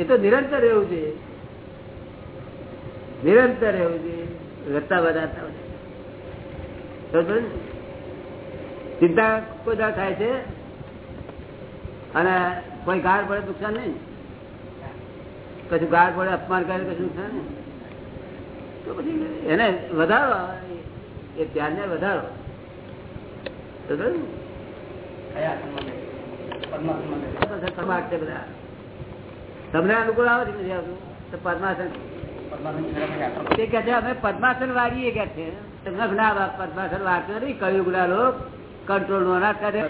એ તો નિરંતર રહેવું જોઈએ. નિરંતર રહેવું જોઈએ. વધતા વધારતા ચિંતા કોઈ થાય છે. અને કોઈ ગાળ પડે નુકસાન નહીં. કશું ગાળ પડે અપમાન કરે કશું નુકસાન નહીં. તો પછી એને વધારો એ ધ્યાનને વધારો. તમને અનુકૂળ આવે છે તો પદ્માસન. તે કે છે અમે પદ્માસન વાગીએ કે છે. તમને ના પદ્માસન વાગતો નથી કયું ગુડા લોક? કંટ્રોલ નો ના કરે.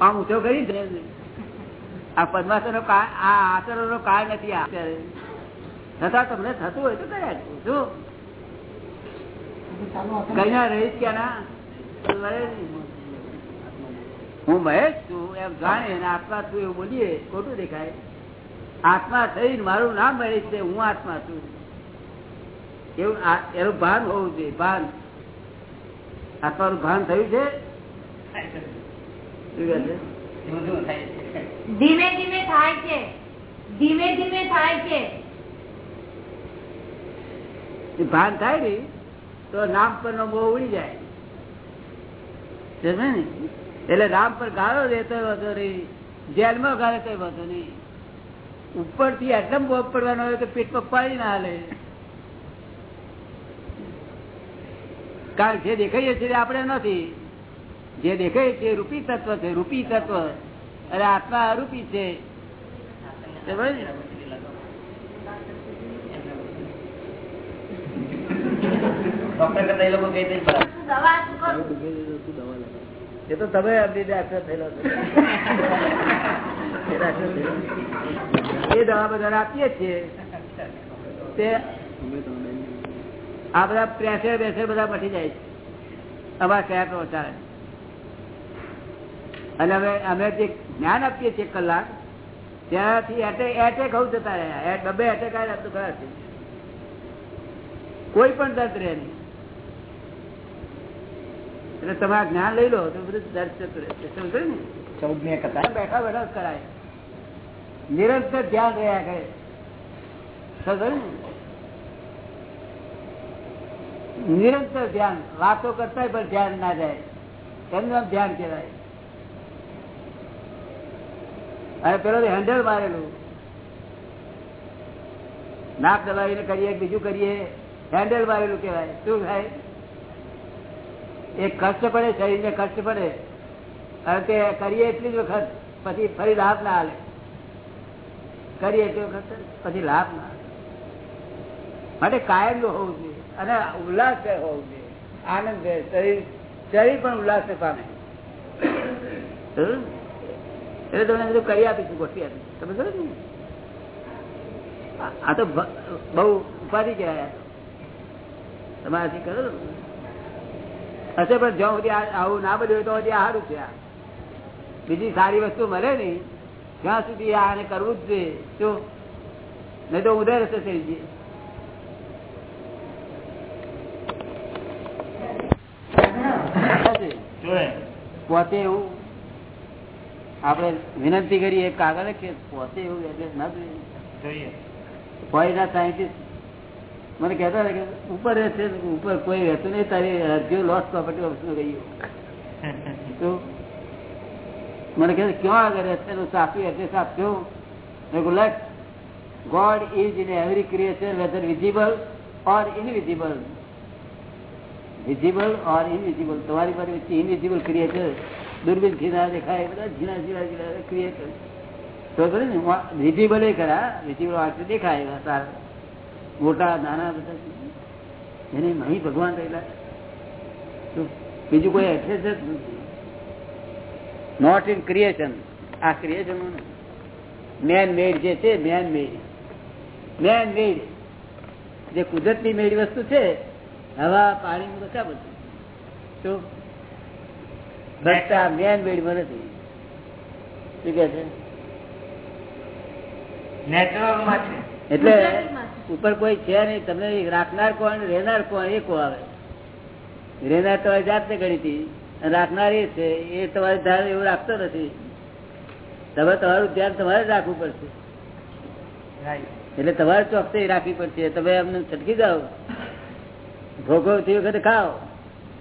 આમ ઊંચો કરી દે આ પદ્માસન નો આ આચરો નો કાળ નથી અત્યારે. છતાં તમને થતું હોય તો કર્યા શું કઈ ના રહીશ ક્યાં ના હું મહેશ છું એમ જાણે આત્મા છું એવું બોલીએ ખોટું દેખાય. આત્મા થઈને મારું નામ મહેશ છે હું આત્મા છું. એવું એનું ભાન હોવું જોઈએ ભાન. આત્માનું ભાન થયું છે? ધીમે ધીમે થાય છે. ધીમે ધીમે થાય છે. ભાન થાય ને તો નામ પર નો બહુ ઉડી જાય. ને? એટલે રામ પર ગાળો દેતો હતો નહીં. જેલમાં ગાળે કઈ વાંધો નહીં. ઉપરથી એકદમ બોપ પડવાનો હોય તો પેટ પાડી ના હાલે. કારણ જે દેખાઈએ છીએ આપણે નથી. જે દેખાય છે રૂપી તત્વ છે રૂપી તત્વ. અરે આત્મા અરૂપી છે. એ તો તમે ડાક્ટર થયેલો એ દવા બધા આપીએ છીએ. તે આ બધા પ્રેશર બેસર બધા મટી જાય છે. અમારા કયા પહોંચાડે અને હવે અમે જે જ્ઞાન આપીએ છીએ કલાક, ત્યાંથી એટેક હોવું જતા રહ્યા. ડબ્બે એટેક આવ્યા તો ખરા. છે કોઈ પણ દર્દ રહે નહીં. એટલે તમે આ જ્ઞાન લઈ લો તો બધું ચૌદ ને? કથા બેઠા બેઠા કરાય. નિરંતર ધ્યાન રહ્યા કરે. સમજો નિરંતર ધ્યાન. વાતો કરતા પણ ધ્યાન ના જાય. એમનું ધ્યાન કહેવાય? અને પેલો હેન્ડલ મારેલું. નાક દબાવીને કરીએ બીજું કરીએ. હેન્ડલ મારેલું કેવાય શું થાય? એક કષ્ટ પડે, શરીરને કષ્ટ પડે. અને તે કરીએ એટલી જ વખત, પછી ફરી લાભ ના હાલે કરીએ એટલી વખત, પછી લાભ ના માટે કાયમનું હોવું જોઈએ અને ઉલ્લાસ હોવું જોઈએ. આનંદ શરીર શરીર પણ ઉલ્લાસ પામે. એટલે તમને બધું કરી આપીશું, ગોઠવી આપીશું. તમે કરો ને? આ તો બહુ ઉપાધિ કહેવાય તમારાથી કરો હશે પણ જ્યાં સુધી આવું ના બધું તો હજી સારું છે. બીજી સારી વસ્તુ મળે નહીં. ત્યાં સુધી આને કરવું જ છે શું? નહીં તો ઉધર હશે થઈ જઈએ. પોતે એવું આપણે વિનંતી કરીએ કાગળ કે પોતે એવું એડ્રેસ ના જોઈએ. ફોરેનના સાયન્ટિસ્ટ મને હતા કે ઉપર રહેશે ઉપર કોઈ રહેતું નહીં, તારી અરજીઓ લોસ પ્રોપર્ટી ઓફિસમાં ગયું. તો મને કહે ક્યાં આગળ રહેશે એનું સાચું એડ્રેસ આપજો મેં God is in every creature whether visible or invisible visible or invisible તમારી પાસે ઇનવિઝિબલ ક્રિએચર દૂરબીન ઘીના દેખાય બધા ઝીણા ઝીણા ઝીણા ક્રિએચર તો વિઝિબલ એ ખરા વિઝિબલ આટલું દેખાય સારા. મોટા નાના બધા એને નહીં ભગવાન રહેલા. બીજું કોઈ જ નથી. નોટ ઇન ક્રિએશન આ ક્રિએશન મેન મેડ જે છે મેન મેડ મેન મેડ જે કુદરતની મેડ વસ્તુ છે હવા પાણી બધા બધું. શું ભ્રષ્ટા મેન મેડમાં નથી. શું કે છે? એટલે ઉપર કોઈ છે નહીં. તમને રાખનાર કોણ? રહેનાર કોણ? એ કો આવે? રહેનાર તમારી જાતને ગણી રાખનાર એ છે. એ તમારે ધ્યાન એવું રાખતો નથી. તમે તમારું ધ્યાન તમારે રાખવું પડશે. એટલે તમારે ચોકસાઈ રાખવી પડશે. તમે એમને છટકી જાઓ. ભોગવતી વખતે ખાઓ.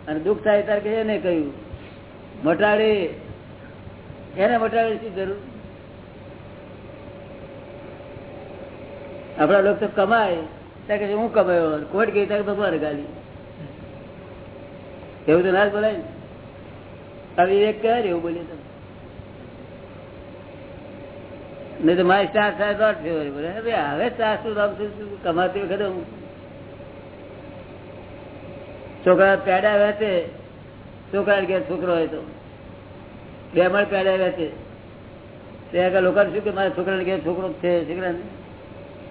અને દુઃખ થાય ત્યારે એને કહ્યું, મટાડે. એને મટાડે શું જરૂર? આપડા લોકો તો કમાય. ત્યાં કે હું કમાયો? કોર્ટ ગઈ ત્યાં ભગવાન ગાલી. એવું તો ના જ બોલાય ને. વિવેક કહે એવું બોલીએ તમે નહીં તો મારી ચાર ચાર દોઢ ફેવર હવે હવે ચારસો કમાતી વખતે હું? છોકરા પેડા વેચે. છોકરા ઘેર છોકરો હોય તો. બે મણ પેડા વેચે. તે આગળ લોકો શું કે, મારા છોકરાને ઘેર છોકરો છે, છોકરાને?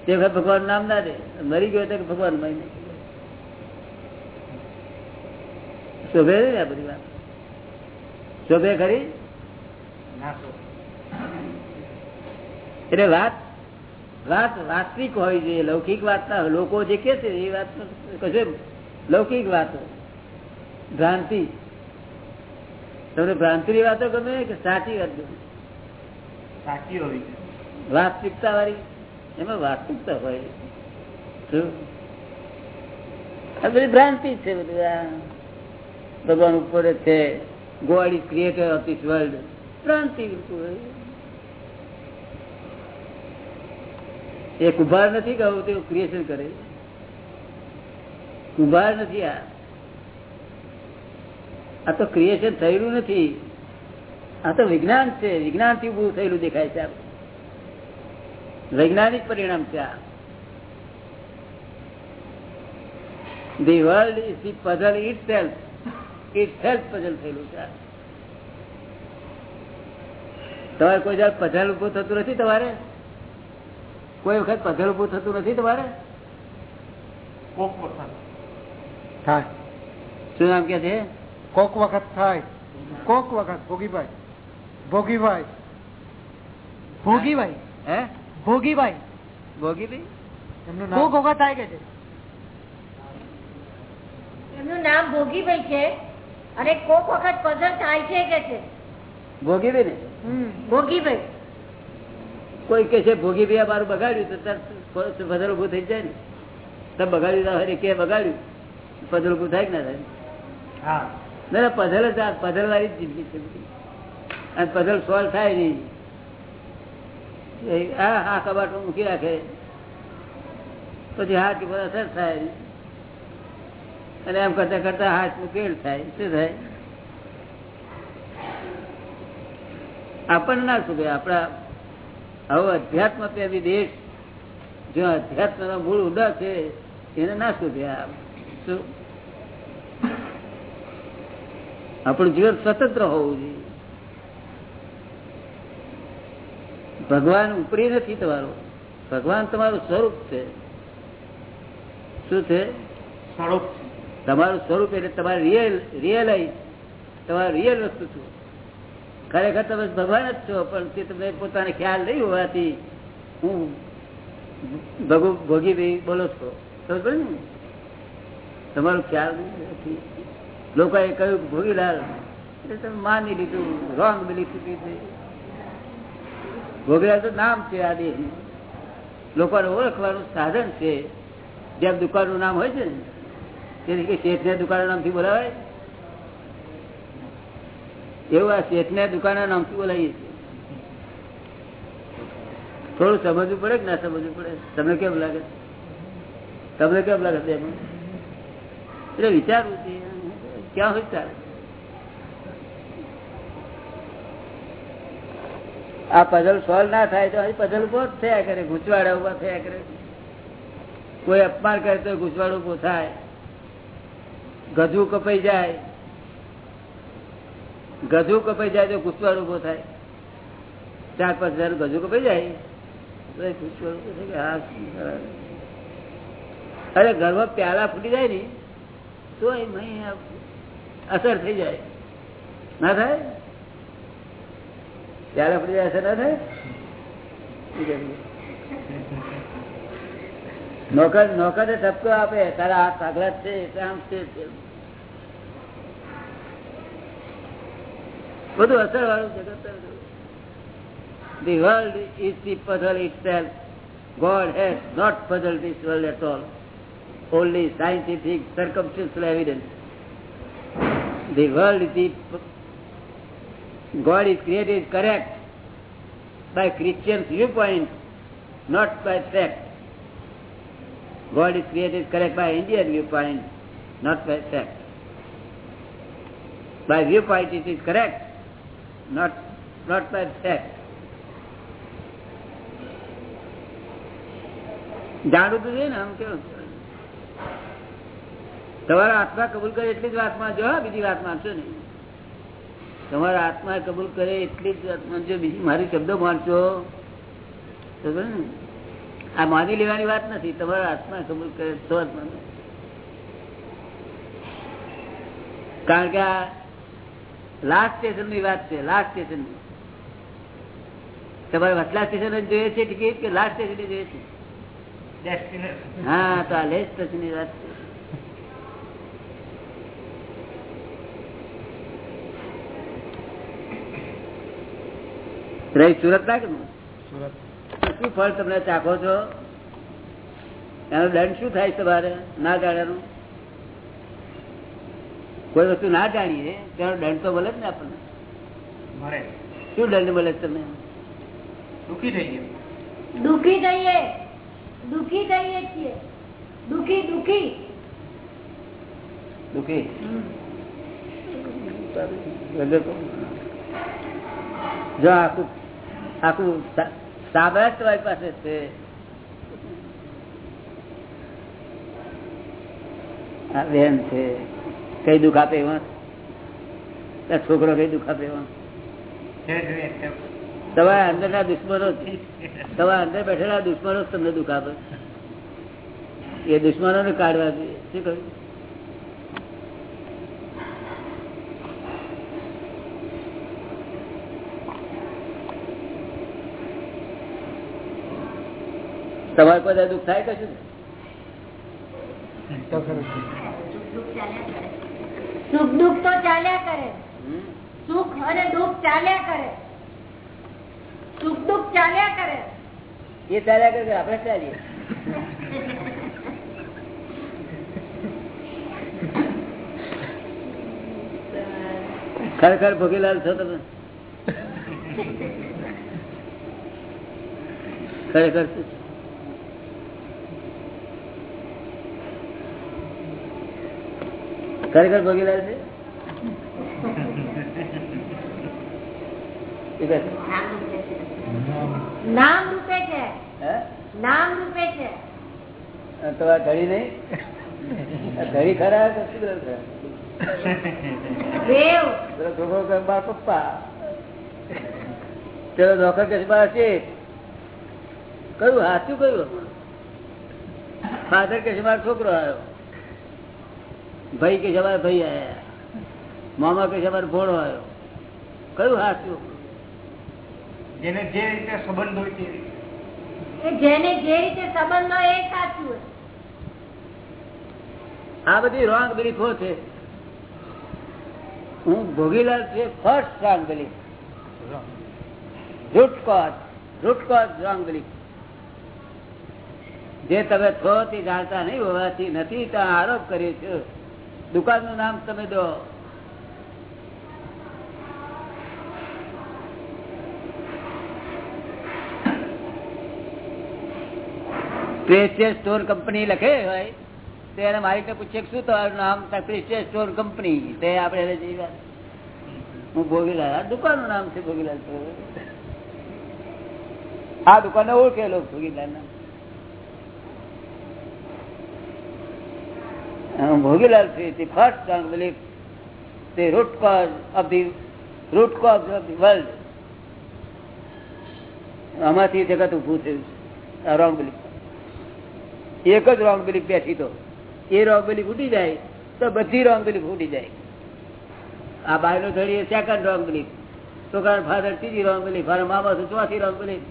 તે વખત ભગવાન નામ ના દે મરી ગયો તો ભગવાન મરી શોભે ને આ બધી વાત? શોભે ખરી? એટલે વાત વાત વાસ્તવિક હોય છે લૌકિક વાત ના લોકો જે કે છે એ વાત કશે લૌકિક વાતો ભ્રાંતિ. તમને ભ્રાંતિ વાતો ગમે કે સાચી વાત ગમે? સાચી હોવી વાસ્તવિકતા વાળી એમાં વાસ્તવિકતા હોય. આ બધી ભ્રાંતિ છે બધું, આ ભગવાન ઉપર છે God creator of this world ભ્રાંતિ એ કુભાર નથી કહું તે ક્રિએશન કરે. કુભાર નથી આ. આ તો ક્રિએશન થયેલું નથી. આ તો વિજ્ઞાન છે. વિજ્ઞાનથી થયેલું દેખાય છે આ. વૈજ્ઞાનિક પરિણામ છે આ. The world is the puzzle itself itself puzzle થયેલું છે તમારે કોઈ જાત પઝલ ઉભું થતું નથી તમારે? કોઈ વખત પઝલ ઉભું થતું નથી તમારે? કોક વખત. થાય. શું નામ કે છે? કોક વખત થાય. કોક વખત ભોગીભાઈ. ભોગીભાઈ. ભોગીભાઈ. હે? ભોગીભાઈ. ભોગીભાઈ એમનું નામ વખત થાય કે છે. એમનું નામ ભોગીભાઈ છે અને કોક વખત પઝલ થાય છે કે છે. ભોગીભાઈ ને ભોગીભાઈ. કોઈ કે છે ભોગીભાઈ આ મારું બગાડ્યું તો તરત પધલ ઉભું થઈ જાય ને. તમે બગાડ્યું હોય કે બગાડ્યું? પધલ ઉભું થાય કે ના થાય? હા. ના ના પધલ જ પધલ વાળી જ જિંદગી છે અને પધલ સોલ્વ થાય નહીં. હા આ કબાટમાં મૂકી રાખે. પછી હાથ ઉપર અસર થાય. અને એમ કરતા કરતા હાથ મુકેલ થાય. શું થાય? આપણને ના શું આપણા હવે અધ્યાત્મ પ્રેમી દેશ જો અધ્યાત્મ મૂળ ઉદા છે, એને ના શું? આપણું જીવન સ્વતંત્ર હોવું જોઈએ. ભગવાન ઉપરી નથી તમારો. ભગવાન તમારું સ્વરૂપ છે. શું છે? સ્વરૂપ તમારું સ્વરૂપ એટલે તમારે રિયલ રિયલાઇઝ તમારું રિયલ વસ્તુ છો. ખરેખર તમે ભગવાન જ છો પણ તે તમે પોતાને ખ્યાલ નહીં હોવાથી હું ભગુ ભોગી ભાઈ બોલો છો. સમજ ને? તમારો ખ્યાલ નથી. લોકોએ કહ્યું ભોગીલાલ એટલે તમે માની લીધું રોંગ બિલીફ લીધી. ભોગીલાલ તો નામ છે આ દેહ. લોકોને ઓળખવાનું સાધન છે. જેમ દુકાનનું નામ હોય છે ને તેથી કે શેઠને દુકાનના નામથી બોલાવાય. એવું આ શેઠને દુકાનના નામથી બોલાવીએ છીએ. થોડું સમજવું પડે કે ના સમજવું પડે? તમને કેમ લાગે? તમને કેમ લાગે એટલે વિચારવું છે. ક્યાં હોય ચાલે આ પઝલ સોલ્વ ના થાય તો પઝલ ઊભો જ થયા કરે ગૂંચવાડા ઊભા થયા કરે. કોઈ અપમાન કરે તો ગૂંચવાડો ઊભો થાય. ગજુ કપાઈ જાય. ગજુ કપાઈ જાય તો ગુસ્વાડ ઊભો થાય. ચાર પાંચ હજાર ગજુ કપાઈ જાય. અરે ઘરમાં પ્યાલા ફૂટી જાય ને, તો અસર થઈ જાય. ના થાય? ફૂટી જાય અસર ના થાય નોકર નોકર ઠપકો આપે તારા આગળ જ છે આમ છે. બધું અસર વાળું જગત The world is the puzzle itself. God has not puzzled this world at all. Only scientific circumstantial evidence. The world is the God is created correct by Christian's viewpoint, not by fact. God is created correct by Indian viewpoint, not by fact. By viewpoint it is correct, not not by fact. જાણવું તો જોઈએ ને આમ કેવું તમારા આત્મા કબૂલ કરે એટલી જ વાત માનજો હા બીજી વાત માનશો નહીં તમારા આત્મા કબૂલ કરે એટલી જ આત્મા જો બીજી મારી શબ્દો વાંચો. ને? આ માની લેવાની વાત નથી. તમારા આત્મા કબૂલ કરે તો આત્મા કારણ કે આ લાસ્ટ સ્ટેશનની વાત છે લાસ્ટ સ્ટેશનની. તમારે વચલા સ્ટેશન જ જોઈએ છે ટિકિટ કે લાસ્ટ સ્ટેશન જોઈએ છે? હા તો આ લેસ્ટ સ્ટેશનની વાત છે. રહી સુરત ના કે શું ફળ તમને ચાખો છો? એનો દંડ શું થાય તમારે? ના જાણ્યાનું કોઈ વસ્તુ ના જાણીએ તેનો દંડ તો મળે જ ને આપણને. શું દંડ મળે તમને? દુઃખી થઈ ગયો દુઃખી થઈએ. દુઃખી થઈએ છીએ. દુઃખી દુઃખી. દુઃખી? જો આખું આખું સા- સાબરા તમારી પાસે છે. બેન છે. કઈ દુઃખ આપે એમાં? છોકરો કઈ દુઃખ આપે એમાં? જે અંદર ના તમારા દુશ્મનો તમારા અંદર બેઠેલા દુશ્મનો તમને દુઃખ આપે. એ દુશ્મનો ને કાઢવા જોઈએ. શું કહ્યું? તમારે કોઈ દાડે દુઃખ થાય કશું? તો ખરું છે. સુખ દુઃખ તો ચાલ્યા કરે. હમ? સુખ અને દુઃખ ચાલ્યા કરે. સુખ દુઃખ ચાલ્યા કરે. એ ચાલ્યા કરે કે આપણે ચાલીએ. ખરેખર ભોગીલાલ છો તમે? ખરેખર શું છે? ખરેખર ભોગીલાલ છે. નામ રૂપે છે. નામ રૂપે છે. અને તમારા ઘડી નહીં. ઘડી ખરા ખરા? પપ્પા. પેલો નોકર કે છે, કયું? સાચું કયું? ફાધર કે મારો છોકરો આવ્યો. ભાઈ કે છે ભાઈ આવ્યા મામા કે છે મારો આવ્યો કયું સાચું જેને જે રીતે સંબંધ હોય તે રીતે. જેને જે રીતે સંબંધ હોય એ સાચું આ બધી રોંગ બિલીફો છે. હું ભોગીલાલ છે first wrong belief root cause root cause wrong belief જે તમે થો તે જાણતા નહીં હોવાથી નથી ત્યાં આરોપ કર્યો છે. દુકાનનું નામ તમે દો. પ્રેસિયસ સ્ટોર કંપની લખે હોય, તો એને માલિકને પૂછે કે શું તમારું નામ? Precious store company. તે આપણે એને હું ભોગીલાલ. આ દુકાનનું નામ છે ભોગીલાલ. આ દુકાન ઓળખે લોકો ભોગીલાલ નામ ભોગીલાલ છે, તે ફર્સ્ટ સ્ટ્રોંગ બિલીફ તે root cause of the root cause of the world આમાંથી જગત ઉભું થયું છે. રોંગ બિલીફ એક જ રોંગ બિલીફ બેઠી તો. એ રોંગ બિલીફ ઉઠી જાય, તો બધી રોંગ બિલીફ ઉઠી જાય. આ બાયનો થોડી સેકન્ડ રોંગ બિલીફ છોકરા ફાધર ત્રીજી રોંગ બિલીફ અને મામા છું ચોથી રોંગ બિલીફ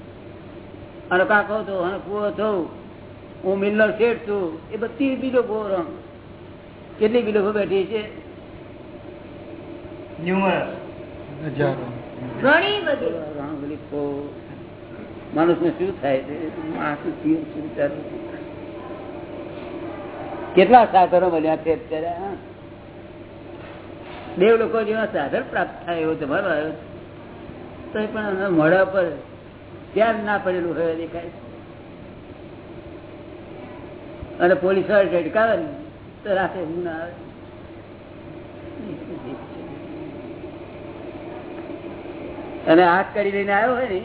અને કાકો છું અને કુવો છું હું મિલર શેઠ છું, એ બધી બીજો બહુ રોંગ કેટલી બિલોફો બેઠી છે? માણસ માણસને શું થાય છે? કેટલા સાધનો મળ્યા છે અત્યારે? દેવ લોકો જેવા સાધન પ્રાપ્ત થાય એવો તમારો આવ્યો તો પણ એના મોઢા પર ધ્યાન ના પડેલું હોય દેખાય અને પોલીસવાળા ઝટકાવે ને. રાતે અને હાથ કરી લઈને આવ્યો હોય ને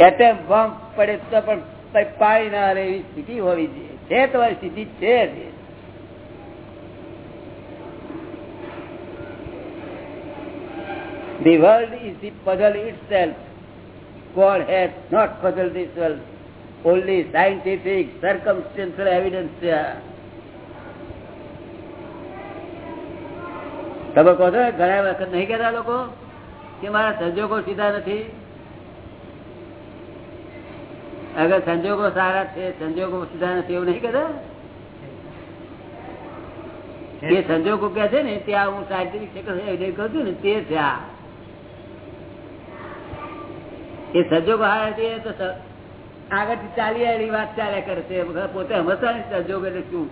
એટેમ બોમ્બ પડે તો પણ પાડી ના રહે એવી સ્થિતિ હોવી જોઈએ. છે તમારી સ્થિતિ છે The world is the puzzle itself. God has not puzzled this world. Only scientific, circumstantial evidence છે આ. તમે કહો છો ઘણા વખત નહીં કહેતા લોકો કે મારા સંજોગો સીધા નથી અગર સંજોગો સારા છે સંજોગો સીધા નથી એવું નહીં કહેતા એ સંજોગો કે છે ને ત્યાં હું સાયન્ટિફિક કહું છું ને તે છે આ એ સંજોગો હારે તો આગળ ચાલી આવેલી વાત ચાલ્યા કરે છે. પોતે નથી સંજોગ એટલે શું?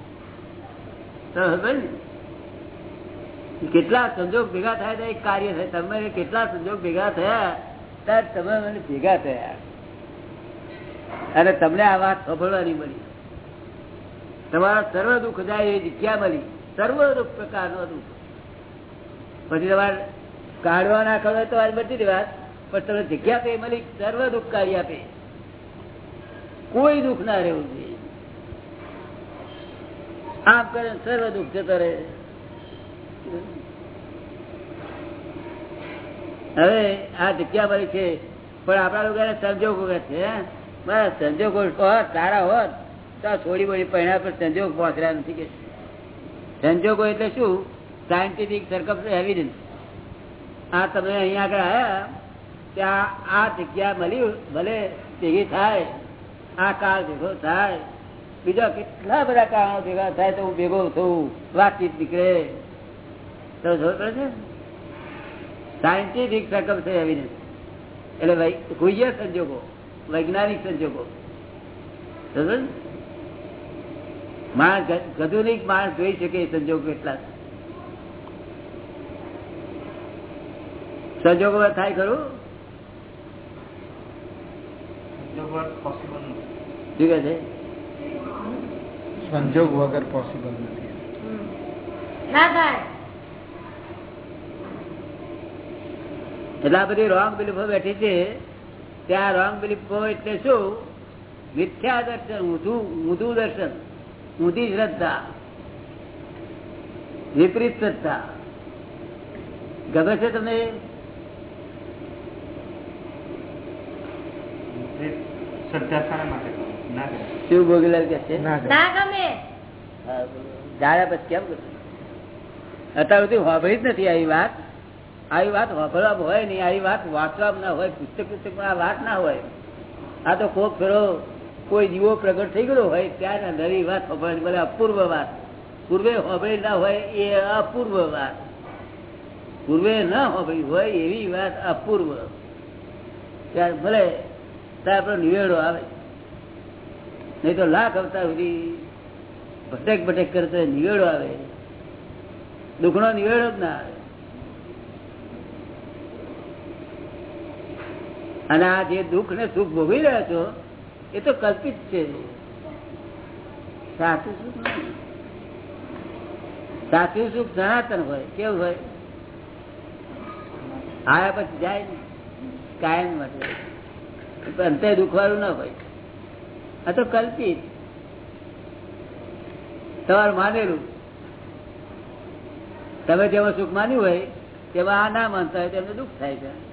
કેટલા સંજોગ ભેગા થાય એક કાર્ય થાય. તમે કેટલા સંજોગ ભેગા થયા, ત્યારે તમે મને ભેગા થયા. અને તમને આ વાત સાંભળવાની મળી. તમારા સર્વ દુઃખ જાય એ જગ્યા મળી. સર્વ દુઃખ પ્રકારનો દુઃખ. પછી તમારે કાઢવા ના કરો તો આ બધી વાત. પણ તમને જગ્યા પે મળી સર્વ દુઃખ કાઢી આપે. કોઈ દુઃખ ના રહેવું જોઈએ. આમ કરે સર્વ દુઃખ જતો રહે. હવે આ જગ્યા મળી છે, પણ આપણા લોકો સંજોગો છે? બસ, સંજોગો હોત સારા હોત, તો થોડી બોડી પહેણા પર સંજોગ પહોંચ્યા નથી કે. સંજોગો એટલે શું? સાયન્ટિફિક સરકમ એવિડન્સ આ તમે અહીંયા આગળ આવ્યા ત્યાં આ જગ્યા મળી ભલે ભેગી થાય, આ કાળ ભેગો થાય, બીજા કેટલા બધા કારણો ભેગા થાય તો હું ભેગો થવું વાતચીત નીકળે. તો ખબર છે? સાયન્ટિફિક સરકમ છે એવિડન્સ એટલે ગુહ્ય સંજોગો, વૈજ્ઞાનિક સંજોગો. માણસ ગધુનિક માણસ જોઈ શકે સંજોગો કેટલા સંજોગો થાય ખરું? શું કે છે? સંજોગ વગર પોસિબલ નથી. એટલે આ બધી રોંગ બિલીફો બેઠી છે. ત્યાં રોંગ બિલીફો એટલે શું? મિથ્યા દર્શન ઊંધું દર્શન ઊંધી શ્રદ્ધા વિપરીત શ્રદ્ધા. ગમે છે તમને શ્રદ્ધા શાના માટે કરો? ના કરે. શિવ ભોગીલાલ કે છે? ના કરે. ના ગમે. જાણ્યા પછી કેમ અત્યાર સુધી વાપરી જ નથી આવી વાત. આવી વાત વાપરવા હોય નહીં આવી વાત વાંચવા ના હોય પુસ્તક પુસ્તકમાં આ વાત ના હોય. આ તો કોક ફેરો કોઈ જીવો પ્રગટ થઈ ગયો હોય ત્યારે નવી વાત ભલે અપૂર્વ વાત. પૂર્વે હોભળી ના હોય એ અપૂર્વ વાત. પૂર્વે ન હોભળી હોય એવી વાત અપૂર્વ. ત્યારે ભલે ત્યારે આપણો નિવેડો આવે. નહીં તો લાખ અવતાર સુધી ભટેક ભટેક કરતો નિવેડો આવે. દુઃખનો નિવેડો જ ના આવે. અને આ જે દુઃખ ને સુખ ભોગવી રહ્યા છો, એ તો કલ્પિત છે. સાચું સુખ સાચું સુખ સનાતન હોય, કેવું હોય? આવ્યા પછી જાય ને, કાયમ માટે. અંતે દુખવાળું ના હોય. આ તો કલ્પિત. તમારે માનેલું. તમે જેમાં સુખ માન્યું હોય, તેમાં આ ના માનતા હોય, તેમને દુઃખ થાય છે.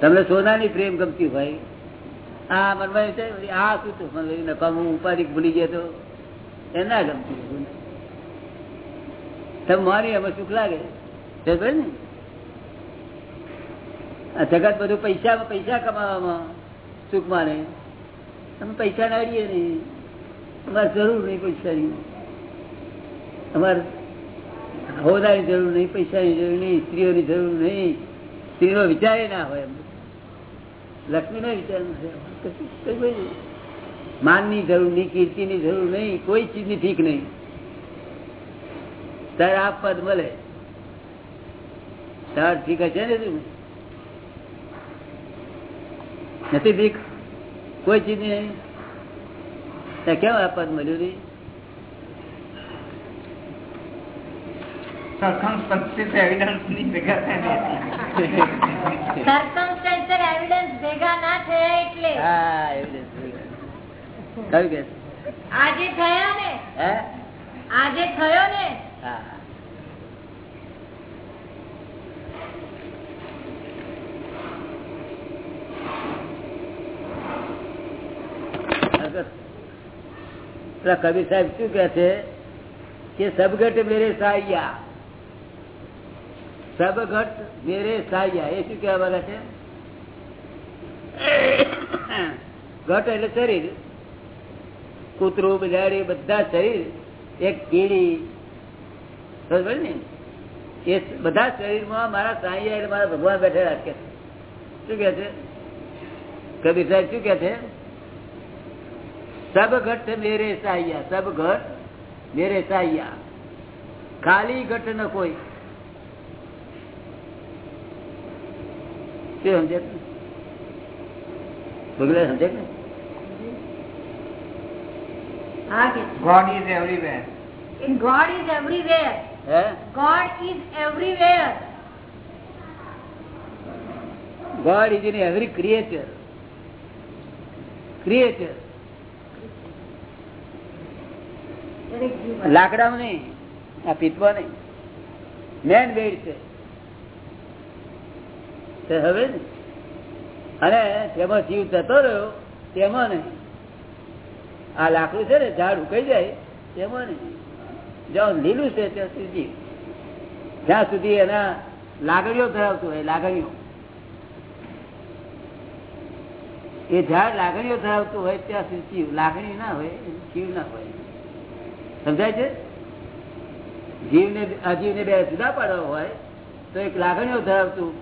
તમને સોનાની પ્રેમ ગમતી હોય, આ મનમાં છે આ શું તું મને નકામ હું ઉપાધિ ભૂલી ગયો તો, એ ના ગમતી. તમે મારી એમાં સુખ લાગે? છે ને. આ જગત બધું પૈસા પૈસા કમાવામાં સુખ માને અમે પૈસા નાડીએ નહીં અમારે જરૂર નહીં પૈસાની. અમારે હોદાની જરૂર નહીં, પૈસાની જરૂર નહીં, સ્ત્રીઓની જરૂર નહીં. સ્ત્રીનો વિચાર ના હોય લક્ષ્મી નો વિચાર ના હોય માનની જરૂર નહીં, કીર્તિની જરૂર નહીં, કોઈ ચીજની ઠીક નહીં. તારે આ પદ મળે. તાર ઠીક છે ને શું નથી ભીખ કોઈ ચીજ નહીં ત્યાં કેમ આ પદ મળ્યું નહીં circumstances evidence ની ભેગા થઈને સર્કમસ્ટેન્શિયલ એવિડન્સ ભેગા ના થયા એટલે. હા evidence ભેગા. કયું કે આજે થયા ને? હે? આજે થયો ને? હા. પેલા સાહેબ શું કે છે કે સબગટ મેરે સાહિયા સબગટ મેરે સાહિયા એ શું કહેવા માંગે છે? ઘટ એટલે શરીર. કૂતરું, બિલાડી, બધા શરીર, એક કીડી. સમજ ને? એ બધા શરીરમાં મારા એટલે મારા ભગવાન બેઠેલા કે શું કે છે? કબીર સાહેબ શું કે છે? સબ ઘટ મેરે સાહિયા સબ ઘટ મેરે સાહિયા ખાલી ઘટ ન કોઈ. સમજે બગલે સમજે ને God is everywhere. In God is everywhere હે? God is everywhere God is in every creature. Creature. લાકડામાં નહીં, આ પીતવા નહીં મેન બેડ છે. હવે ને. અને તેમાં જીવ જતો રહ્યો, તેમાં નહીં. આ લાકડું છે ને, ઝાડ ઉકાઈ જાય, તેમાં નહીં. જ્યાં લીલું છે, ત્યાં સુધી. જ્યાં સુધી એના લાગણીઓ ધરાવતું હોય, લાગણીઓ. એ ઝાડ લાગણીઓ ધરાવતું હોય, ત્યાં સુધી જીવ લાગણી ના હોય, જીવ ના હોય. સમજાય છે? જીવને અજીવને બે જુદા પાડવા હોય, તો એક લાગણીઓ ધરાવતું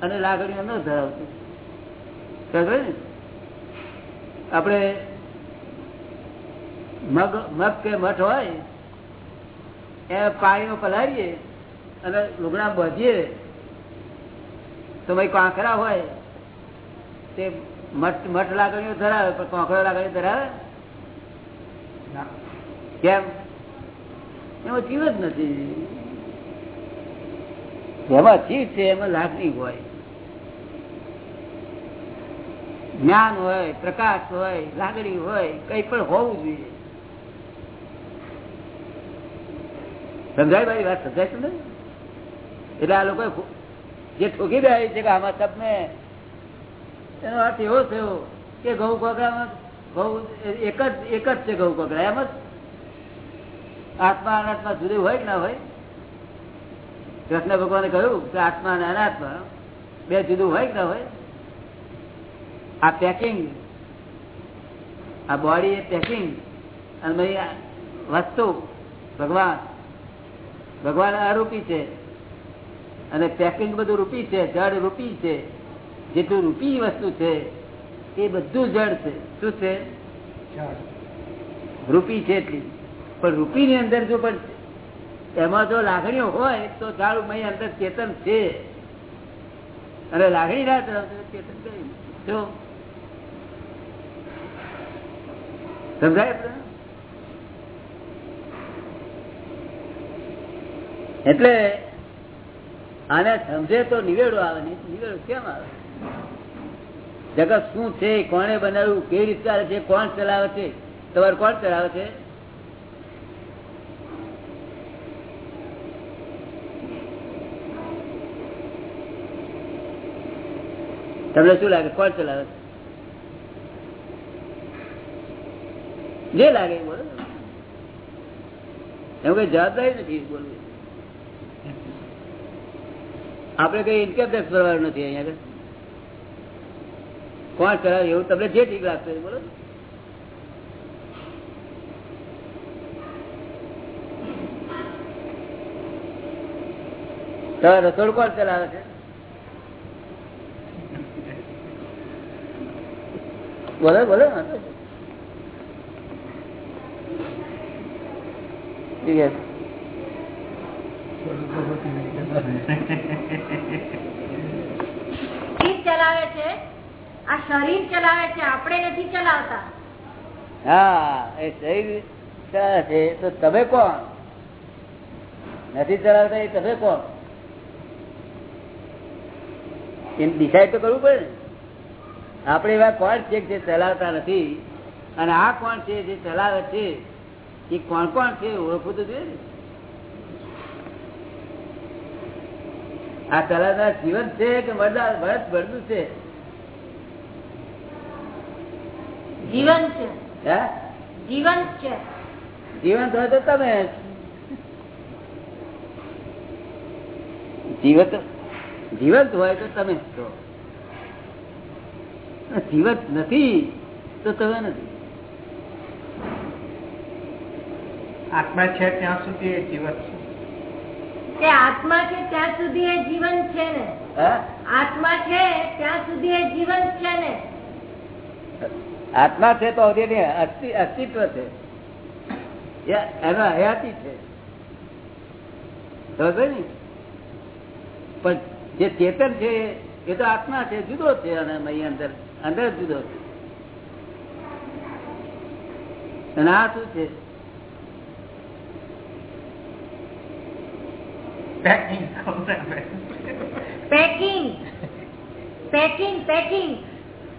અને લાગણીઓ ન ધરાવતું. સમજે ને? આપણે મગ મગ કે મઠ હોય, એ પાણીમાં પલાળીએ અને લુગડા બાંધીએ. તો ભાઈ કાંકરા હોય, તે મઠ મઠ લાગણીઓ ધરાવે, પણ કાંકરો લાગણીઓ ધરાવે. કેમ? એમાં જીવ જ નથી. જેમાં જીવ છે, એમાં લાગણી હોય. જ્ઞાન હોય, પ્રકાશ હોય, લાગણી હોય, કઈ પણ હોવું જોઈએ. સમજાય ભાઈ વાત? સમજાય ને એટલે આ લોકો જે ઠોકી દે છે કે આમાં તમને, એનો અર્થ એવો થયો કે ઘઉં કોકરામાં ઘઉં એક જ એક જ છે ઘઉં કોકરા, એમ જ? આત્મા અનાત્મા જુદું હોય કે ના હોય? કૃષ્ણ ભગવાને કહ્યું કે આત્મા અને અનાત્મા બે જુદું હોય કે ના હોય? આ પેકિંગ આ બોડી એ પેકિંગ અને વસ્તુ ભગવાન. ભગવાન અરૂપી છે. અને પેકિંગ બધું રૂપી છે જડ રૂપી છે. જેટલું રૂપી વસ્તુ છે એ બધું જડ છે. શું છે? રૂપી છે એટલી. પણ રૂપી ની અંદર જો પણ એમાં જો લાગણીઓ હોય, તો ઝાડ મય અંદર ચેતન છે. અને લાગણી ના ચેતન જો. સમજાય એટલે આને સમજે તો નિવેડો આવે ને નિવેડો કેમ આવે? જગત શું છે કોને બનાવ્યું, કેવી રીતે ચાલે છે, કોણ ચલાવે છે? તમારે કોણ ચલાવે છે? તમને શું લાગે? કોણ ચલાવે? જે લાગે બોલો કઈ જવાબદારી નથી બોલવી. આપણે કઈ ઇન્કમ ટેક્સ ભરવાનું નથી અહીંયા કોણ ચલાવે? એવું તમને જે ઠીક લાગતું બોલો રસોડું કોણ ચલાવે છે? બોલો બોલો. ચલાવે છે. આ શરીર ચલાવે છે આપણે નથી ચલાવતા. હા એ શરીર ચલાવે છે તો તમે કોણ? નથી ચલાવતા એ તમે કોણ? એમ ડિસાઈડ તો કરવું પડે ને. આપણે એવા કોણ છે જે ચલાવતા નથી? અને આ કોણ છે જે ચલાવે છે? એ કોણ કોણ છે ઓળખવું તો જોઈએ આ ચલાવતા જીવન છે કે મરદાર ભરત ભરતું છે. જીવન છે. હે? જીવન છે. જીવંત હોય તો તમે. જીવત જીવંત હોય તો તમે છો. જીવંત નથી તો તમે નથી. આત્મા છે ત્યાં સુધી એ જીવન છે. આત્મા છે ત્યાં સુધી એ જીવન છે ને? આત્મા છે ત્યાં સુધી એ જીવન છે ને? આત્મા છે તો અસ્તિત્વ છે. એ- એનો હયાતી છે. પણ જે ચેતન છે એ તો આત્મા છે જુદો છે અને અહીં અંદર અંદર જુદો છે. અને આ શું છે? Packing packing packing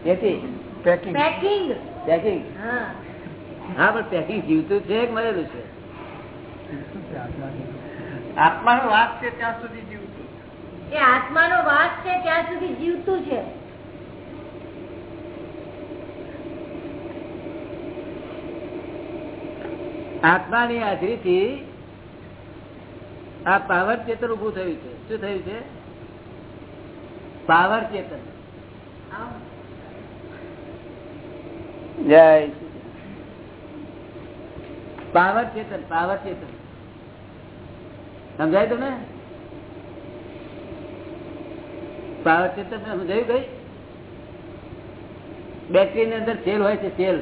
packing packing packing packing હા. હા પણ પેકિંગ જીવતું છે કે મરેલું છે? આત્માનો વાસ છે ત્યાં સુધી જીવતું. એ આત્માનો વાસ છે ત્યાં સુધી જીવતું છે. આત્માની હાજરીથી આ પાવર ચેતન ઉભું થયું છે. શું થયું છે? પાવર ચેતન. જય પાવર ચેતન પાવર ચેતન. સમજાય તમે પાવર ચેતન સમજાયું કઈ? બેટરી ની અંદર સેલ હોય છે, સેલ.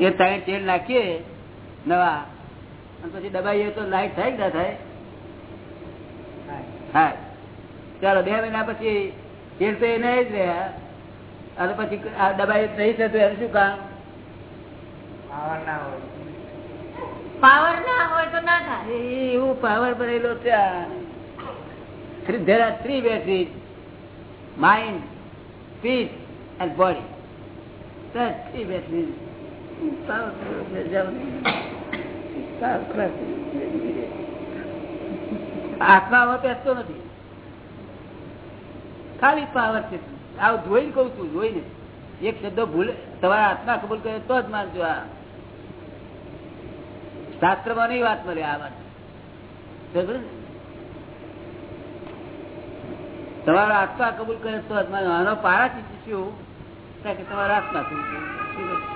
એ ત્રણ તેલ નાખીએ નવા. અને પછી દબાઈએ તો લાઈટ થાય કે ના થાય? હા ચાલો બે મહિના પછી તેલ તો એને જ રહ્યા અને પછી આ દબાઈ નહીં થતું એનું શું કામ? પાવર ના હોય. પાવર ના હોય તો ના થાય. એ એવું પાવર બનેલો છે there are three battery mind speech and body three battery આત્મા બેસતો નથી. ખાલી પાવર છે. આવું જોઈને કઉ છું, જોઈને. એક શબ્દ ભૂલે. તમારા આત્મા કબૂલ કરે તો જ માનજો આ. શાસ્ત્રમાં નહીં વાત મળે આ વાત? તમારો આત્મા કબૂલ કરે તો જ આનો પારાથી શું? કારણ કે તમારો આત્મા કબૂલ કરે.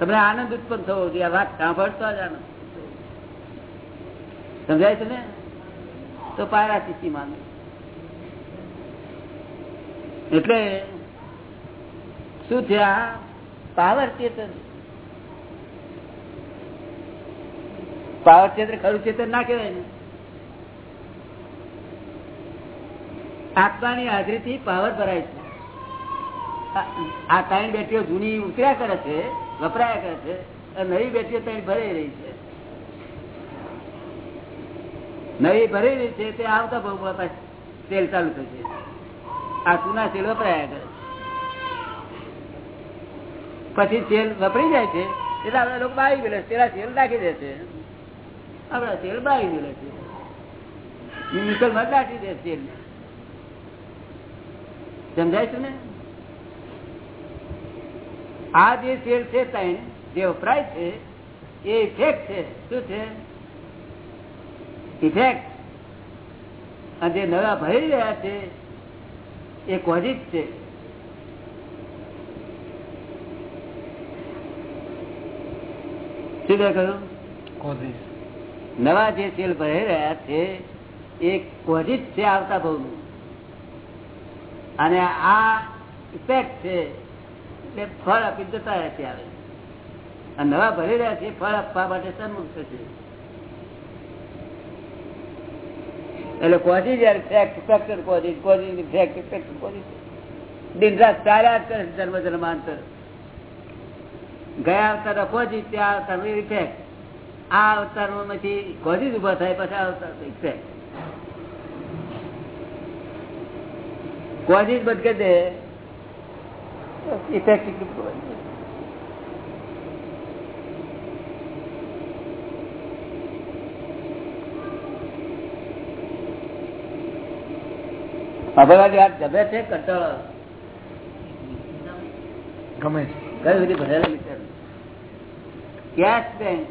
તમને આનંદ ઉત્પન્ન થવો જોઈએ. આ વાત સાંભળતો જ આનંદ. સમજાય છે ને? તો પારાથી માનો. એટલે શું છે આ? પાવર ચેતન. પાવર ચેતન ખરું ચેતન ના કહેવાય ને? આત્માની હાજરીથી પાવર ભરાય છે. આ ત્રણ બેટરીઓ જૂની ઉતર્યા કરે છે. વપરાયા કરે છે. નવી બેટરીઓ ત્યાં ભરાઈ રહી છે. નવી ભરાઈ રહી છે તે આવતા બહુ પાછા તેલ ચાલુ થશે. આ જૂના તેલ વપરાયા કરે પછી તેલ વપરાઈ જાય છે, એટલે આપણા લોકો બાવી ગયેલા. પેલા તેલ નાખી દે છે. આપડા તેલ બાવી ગયેલા છે. નિકલમાં નાખી દે તેલ સમજાય છે ને? આ જે તેલ છે ત્રણ જે વપરાય છે એ ઇફેક્ટ છે. શું છે? ઇફેક્ટ અને જે નવા ભરી રહ્યા છે એ કોઝી છે. શું કહ્યું કહ્યું નવા જે સેલ ભરી રહ્યા છે એ કોઝી છે આવતા બહુ અને આ ઇફેક્ટ છે. એટલે ફળ આપી જતા રહ્યા આવે અને નવા ભરી રહ્યા છે, ફળ આપવા માટે સન્મુખ થશે. એટલે કોજી જયારે કોજી કોજી ફેક્ટ ફેક્ટર કોજી દિન રાત ચાલ્યા જ કરે જન્મ જન્માંતર ગયા અવતાર કોજી ત્યાં અવતાર ઇફેક્ટ આ અવતારમાંથી જ ઊભા થાય, પછી આ અવતાર ઇફેક્ટ કોચી જ બદકે દે. ઇફેક્ટ અભયવાદી છે કંટાળો? ગમે છે. કઈ બધી ભરેલા વિચાર. Cash bank.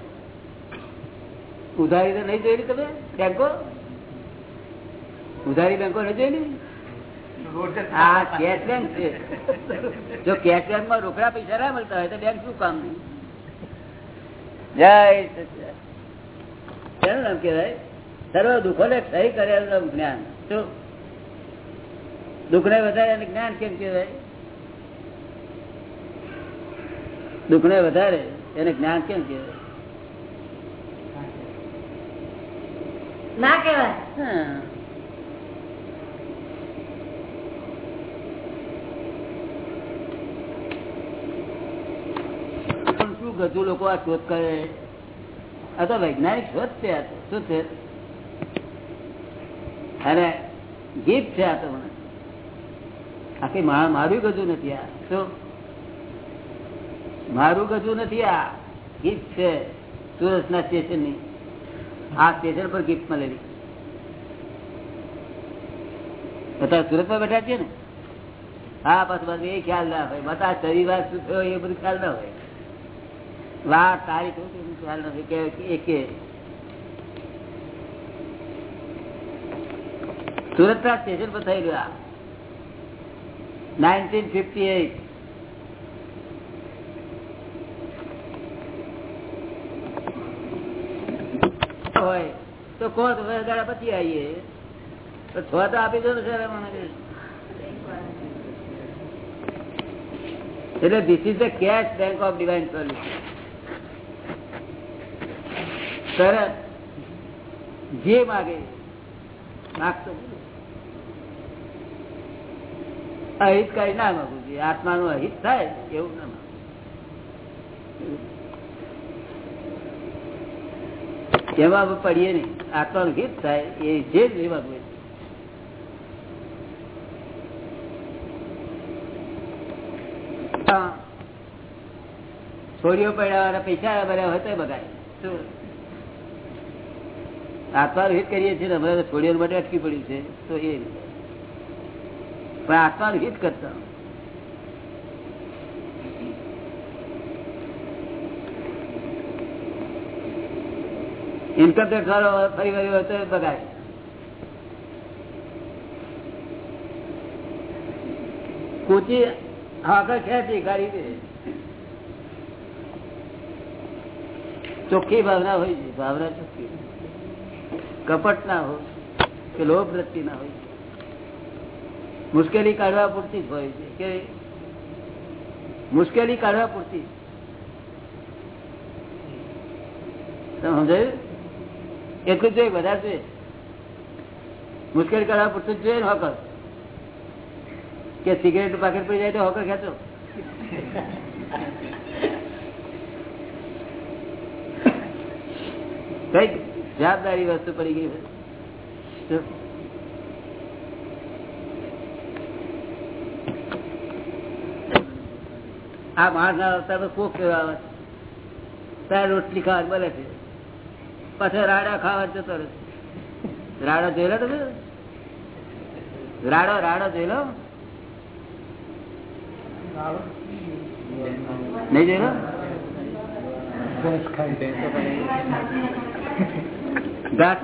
ઉધારી તો નહીં જોયેલી તમે? બેંકો? ઉધારી બેંકો નહીં જોયેલી? આ કેશ બેંક છે. જો કેશ બેંકમાં રોકડા પૈસા ના મળતા હોય તો બેંક શું કામ નહીં જય સચિદાનંદ. નામ કહેવાય? સર્વ દુઃખો ને સહી કરેલું જ્ઞાન. શું? દુઃખ ને વધારે અને જ્ઞાન કેમ કેવાય દુઃખ ને વધારે એને જ્ઞાન કેમ કેવાય ના કહેવાય. ગજુ લોકો આ શોધ કરે. આ તો વૈજ્ઞાનિક શોધ છે, આ તો શું છે? અને ગીત છે આ તો આખી મારું ગજુ નથી આ. શું? મારું ગજુ નથી આ. ગીત છે. સુરત ના સ્ટેશન આ સ્ટેશન પર ગીત મળેલી અત્યારે સુરતમાં બેઠા છીએ ને? હા બસ એ ખ્યાલ ના હોય. બતા શરીર એ બધું ખ્યાલ ના હોય. વાર તારીખ એવું બધું ખ્યાલ નથી કે એ કે સુરત ના સ્ટેશન પર થઈ ગયું નાઇન્ટીન ફિફ્ટી એટ હોય તો કહો તો દાડા પછી આવીએ તો છ તો આપી દો ને સર મને એટલે this is the cash bank of divine solution તરત જે માગે માગતો અહિતકારી ના માગવું જોઈએ. આત્માનું અહિત થાય એવું ના માગવું એમાં પડીએ નહીં, આત્માનું હિત થાય એ જે જ માગવું. છોડીઓ પડ્યા પૈસા ભર્યા હોય તો બગાય શું? આત્માનું હિત કરીએ છીએ ને અમે છોડીઓ માટે અટકી પડ્યું છે. તો એ રીતે. પણ આત્માનું હિત કરતા. ઇન્કમ ટેક્સ વાળો ફરી ફરી હોય તો બગાડે. કૂચી આગળ ખેંચી ગાડી દે ચોખ્ખી ભાવના હોય છે, ભાવના ચોખ્ખી. કપટ ના હોય કે લોભ વૃત્તિ ના હોય મુશ્કેલી કાઢવા પૂરતી જ હોય છે કે મુશ્કેલી કાઢવા પૂરતી તમે સમજાયું? એટલું જ જોઈએ, વધારે જોઈએ. મુશ્કેલી કાઢવા પૂરતું જ જોઈએ ને હોકર? કે સિગરેટનું પાકેટ પડી જાય તો હોકર ખેંચો? કંઈક જવાબદારી વસ્તુ પડી ગઈ છે. આ માણસ ના અવતાર કોક કેવા આવે. ત્યારે રોટલી ખાવા બોલે છે. પછી રાડા ખાવા જતો રહે રાડો જોયેલો તમે? રાડો રાડો જોયેલો? નહીં જોયેલો? આખી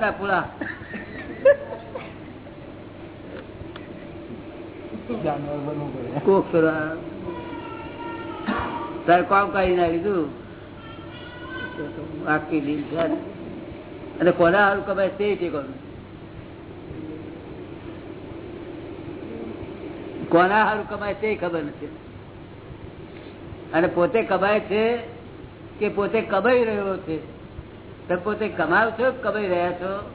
દિન અને કોના હારું કમાય તે કોનું? કોના હારું કમાય તે ખબર નથી. અને પોતે કમાય છે કે પોતે કમાઈ રહ્યો છે? તમે પોતે કમાવ છો કમાઈ રહ્યા છો?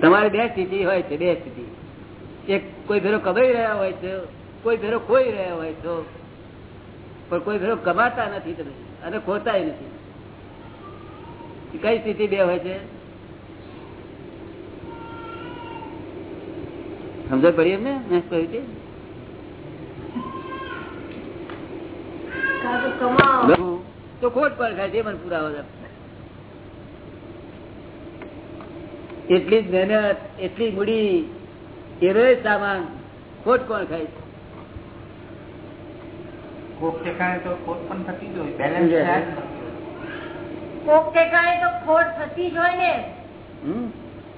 તમારે બે સ્થિતિ હોય છે, બે સ્થિતિ. એક કોઈ ભેરો કમાઈ રહ્યા હોય છે, કોઈ ભેરો ખોઈ રહ્યા હોય છો. પણ કોઈ ભેરો કમાતા નથી તમે અને ખોતાય નથી. કઈ સ્થિતિ બે હોય છે? સમજ પડી એમને? મેં કહ્યું તો? તો ખોટ પણ ખાય છે મને પુરાવો એટલી જ મહેનત એટલી મૂડી એનો સામાન. ખોટ કોણ ખાય? છે? કોક ઠેકાણે તો ખોટ પણ થતી જ હોય. બેલેન્સ. કોક ઠેકાણે તો ખોટ થતી જ હોય ને?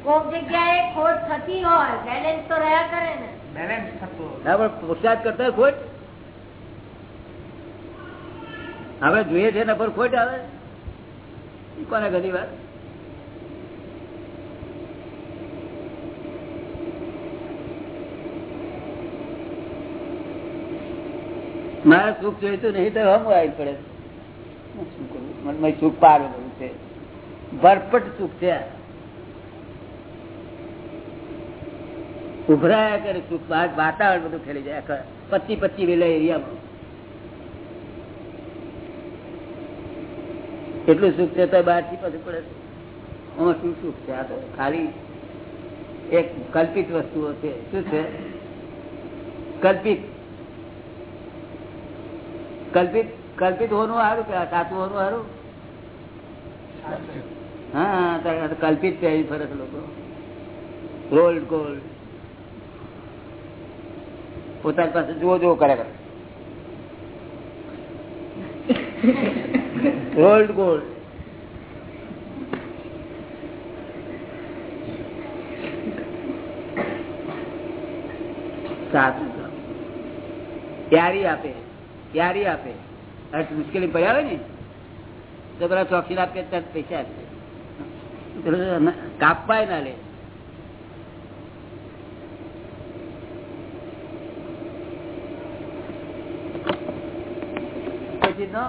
કોક જગ્યાએ ખોટ થતી હોય બેલેન્સ તો રહ્યા કરે ને બેલેન્સ થતું હોય. પણ પુરુષાર્થ કરતા ખોટ હવે જોઈએ છે નફર ખોટ આવે કોને ઘણી વાર મારે સુખ જોઈતું નહીં તો હમ આવી પડે શું કરું? મને સુખ પાર બધું છે ભરપટ સુખ છે આ. ઉભરાયા કરે સુખ વાતાવરણ બધું ખેલી જાય. પચી પચી વેલા એરિયામાં. એટલું સુખ છે તો બહારથી પછી પડે આમાં શું સુખ છે? આ તો ખાલી એક કલ્પિત વસ્તુઓ છે. શું છે? કલ્પિત. કલ્પિત કલ્પિત હોવાનું સારું કે સાચું હોવાનું સારું? હા કલ્પિત છે ફરક લોકો. Gold gold. પોતાની પાસે જુઓ જુઓ કરે કરે. ગોલ્ડ ગોલ્ડ સાચું યારી આપે યારી આપે. મુશ્કેલી પડી આવે ને, તો પેલા ચોકસીને આપે પૈસા આપે. કાપવાય ના લે પછી નો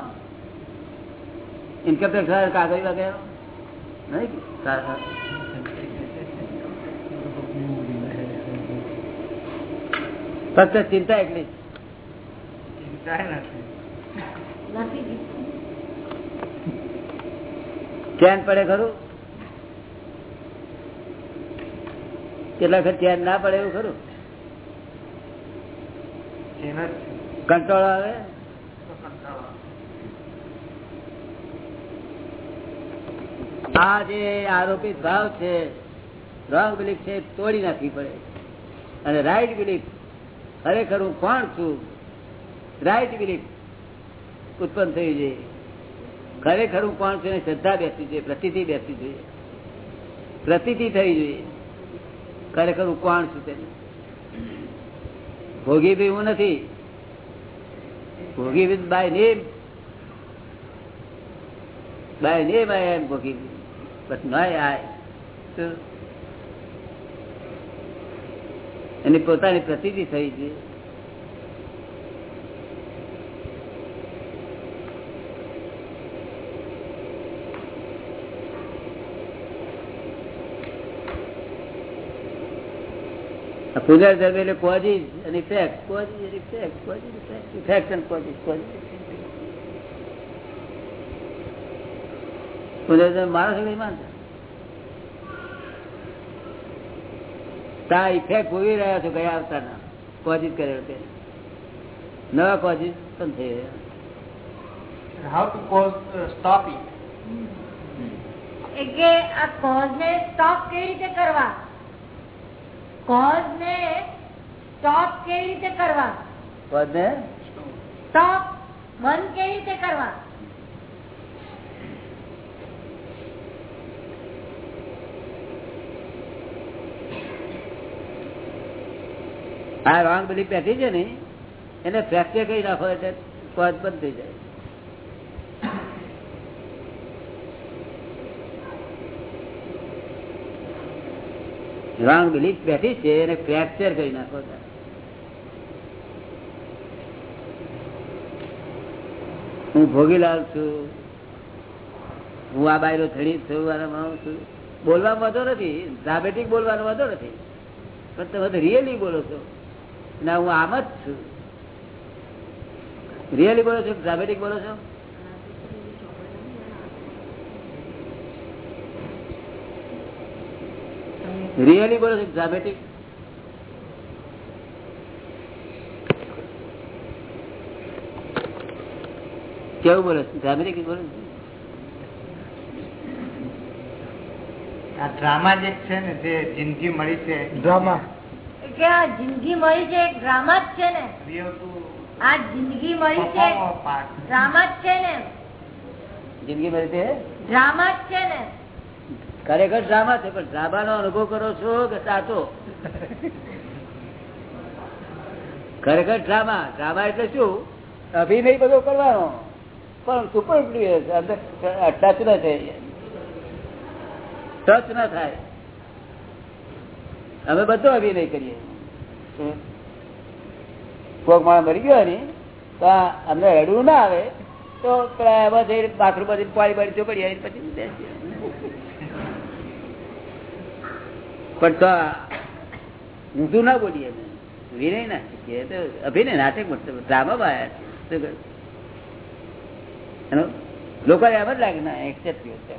ઇન્કમ ટેક્સ કાગળ લગાવ્યો નહીં ફક્ત ચિંતા એટલી. ચેન પડે ખરું? કેટલા વખત ચેન ના પડે એવું ખરું? કંટ્રોલ આવે તો કંટાળો. આ જે આરોપિત ભાવ છે રોંગ બિલીફ છે તોડી નાખવી પડે. અને રાઈટ બિલીફ ખરેખર હું કોણ છું? રાઈટ બિલીફ ઉત્પન્ન થઈ જોઈએ. ખરેખર હું કોણ છું? શ્રદ્ધા બેસવી જોઈએ પ્રતિથી બેસવી જોઈએ. પ્રતિથી થઈ જોઈએ. ખરેખર હું કોણ છું તેને? ભોગી બી હું નથી. Bhogi with by name by name I am Bhogi એની પોતાની પ્રતિતિ થઈ છે. પૂજા પુનર્જન્મ એટલે કોઝિસ અને effect causes effect causes effect અને કોઝિસ કોઝિસ તા ઇફેક્ટ ભોગવી રહ્યા છો ગયા અવતારના કોઝિસ કર્યો તે. નવા કોઝિસ પણ થઈ રહ્યા How to cause, uh, એટલે આ કોઝ ને સ્ટોપ કેવી રીતે કરવા? કોઝ ને સ્ટોપ કેવી રીતે કરવા? સ્ટોપ બંધ કેવી રીતે કરવા? આ રોંગ બધી પેટી છે ને, એને ફ્રેક્ચર કરી નાખો એટલે પદ બંધ થઈ જાય. રોંગ બિલીફ બેઠી છે, એને ફ્રેક્ચર કરી નાખો હું ભોગીલાલ છું, હું આ બાયરો થડી છું, અને છું. બોલવા વાંધો નથી ડાયાબેટિક બોલવાનો વાંધો નથી. પણ તમે રિયલી બોલો છો. ના હું આમ જ છું. રિયલી બોલો છો ડ્રામેટિક બોલો છો? રિયલી બોલો છો ડ્રામેટિક કેવું બોલો છો? ડ્રામેટિક બોલો છો? આ ડ્રામા જે છે ને જે જિંદગી મળી છે ડ્રામા કે આ જિંદગી મળી છે એક ડ્રામા જ છે ને. આ જિંદગી મળી છે. ડ્રામા જ છે ને. જિંદગી મળી છે? ડ્રામા જ છે ને. ખરેખર ડ્રામા છે પણ ડ્રામા નો અનુભવ કરો છો કે સાચો? ખરેખર ડ્રામા ડ્રામા એટલે શું? અભિનય બધો કરવાનો. પણ સુપર ટચ ના થાય. ટચ ના થાય. અમે બધો અભિનય કરીએ. કોક માણસ મરી ગયો ને, તો અમને રડવું ના આવે, તો એમાં જઈને બાથરૂમ બધી પાણી પાણી ચોપડી આવી પછી પણ તો ઊંધું ના બોલીએ. વિનય ના શીખીએ તો અભિનય નાટક મતલબ ડ્રામા બાયા શું કહ્યું? એનો લોકો એમ જ લાગે, ના એક્સેપ્ટ છે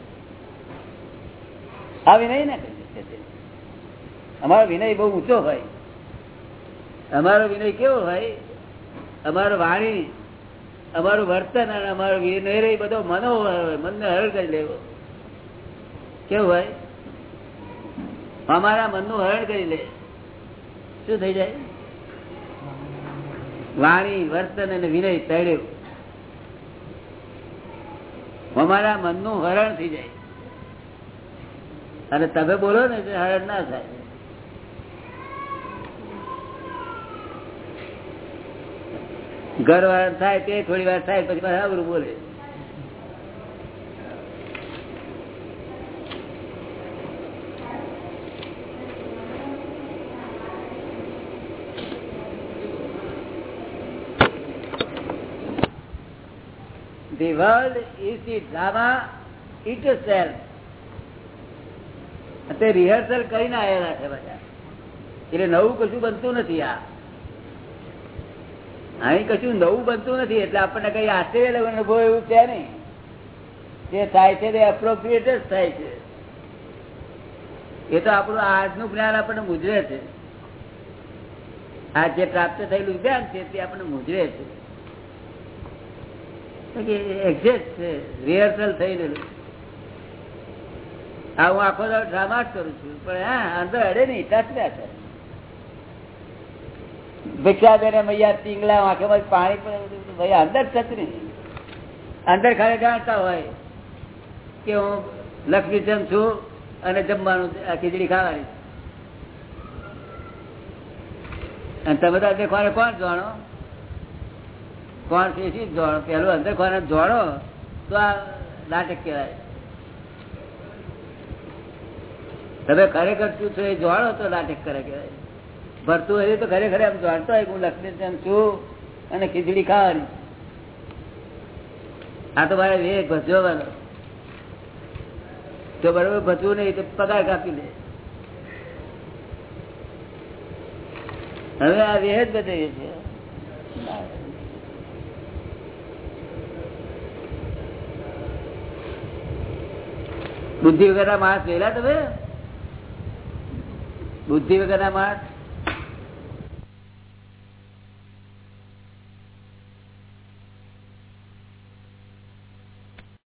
આ વિનય ના કરી અમારો વિનય બહુ ઊંચો હોય. અમારો વિનય કેવો હોય? અમારો વાણી, અમારું વર્તન અને અમારો વિનય રહી બધો મનો હોય મનને હરણ કરી લેવો કેવું હોય? અમારા મનનું હરણ કરી લે. શું થઈ જાય? વાણી, વર્તન અને વિનય તળ્યો. અમારા મનનું હરણ થઈ જાય. અને તમે બોલો ને હરણ ના થાય. ઘર વાર થાય તે થોડી વાર થાય પછી બરાબર બોલે. The world is the drama itself. તે રિહર્સલ કરીને આવેલા છે બધા. એટલે નવું કશું બનતું નથી આ. અહીં કશું નવું બનતું નથી, એટલે આપણને કઈ આશ્ચર્ય લેવાનો અનુભવ એવું છે નહીં. જે થાય છે તે એપ્રોપ્રિએટ જ થાય છે. એ તો આપણું આજનું જ્ઞાન આપણને મુજરે છે. આ જે પ્રાપ્ત થયેલું જ્ઞાન છે તે આપણને મુજરે છે. એક્ઝેક્ટ છે રિહર્સલ રહેલું હા હું આખો ડ્રામા જ કરું છું, પણ હા, અંદર અડે નહીં, ટચ ના થાય. ભિક્ષા બેને મૈયા ટીંગલા વાંખે પાણી પણ ભાઈ, અંદર છત્રી અંદર ખરે જાણતા હોય કે હું લક્ષ્મીચંદ છું અને જમવાનું ખીચડી ખાવાની અને તમે બધા દેખવાને કોણ જાણો? કોણ છે જ જાણો? પેલું અંદર કોને જાણો તો આ નાટક કહેવાય. તમે ખરેખર શું છો એ જાણો તો નાટક કરે કહેવાય. ભરતું હોય તો ખરેખર આમ જાણતો હોય હું લક્ષ્મી છું અને ખીચડી ખાવાની. આ તો મારે વેગ વાળો તો બરોબર ભજવું નહીં તો પગાર કાપી લે. હવે આ વેહ જ બતાવીએ છીએ. બુદ્ધિ વગર ના માણસ જોયેલા તમે? બુદ્ધિ વગર ના માણસ?